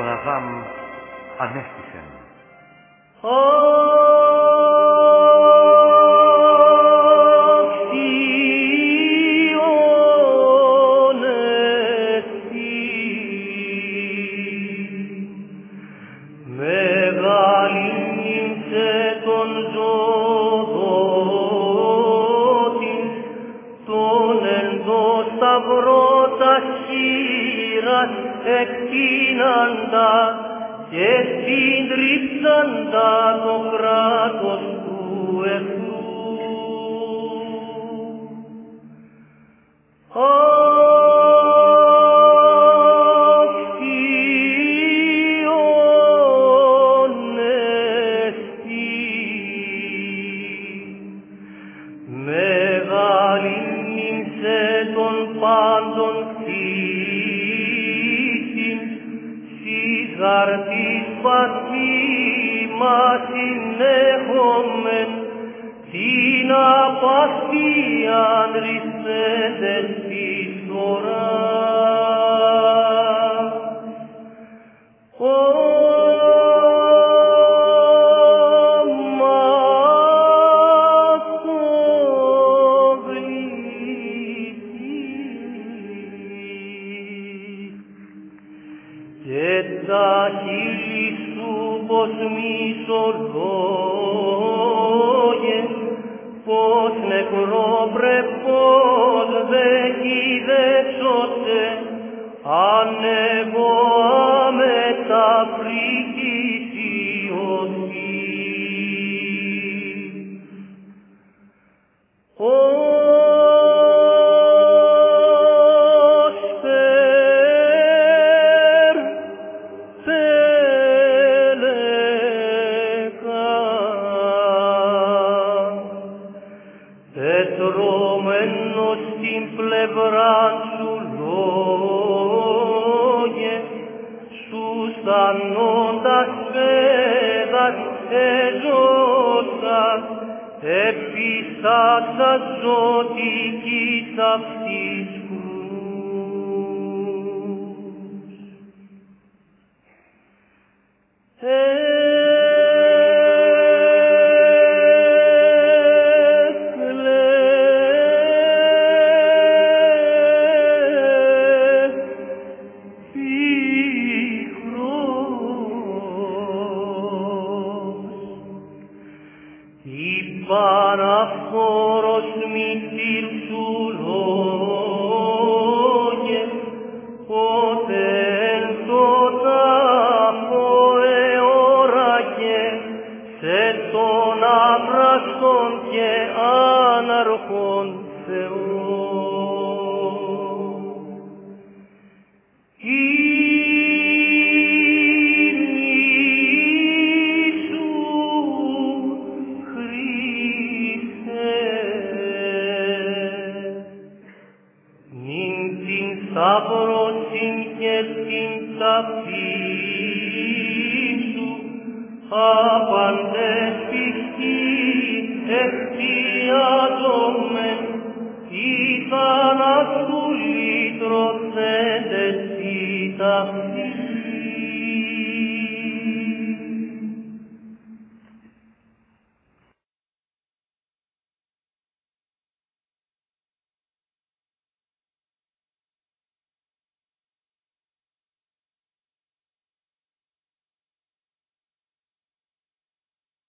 Άδαμ ανέστησεν. εκτείναντα και συντρίψαντα το κράτος του εχθρού. Αξιόν εστί. Μεγαλύνησε των πάντων κτήσιν, σιγάρ της παθήμα συνέχομεν, την απαθίαν ρυθέντες πως μισολόγε, πως νεκρό πρεπός giusta non da sveda e giusta e pissata Παραφόρος μυστήρ σου λόγε, πότε εν το τάφο εώρακε, σε τον άπραξον και άναρχον Θεόν. Την σταυρώσιν και την ταφή σου,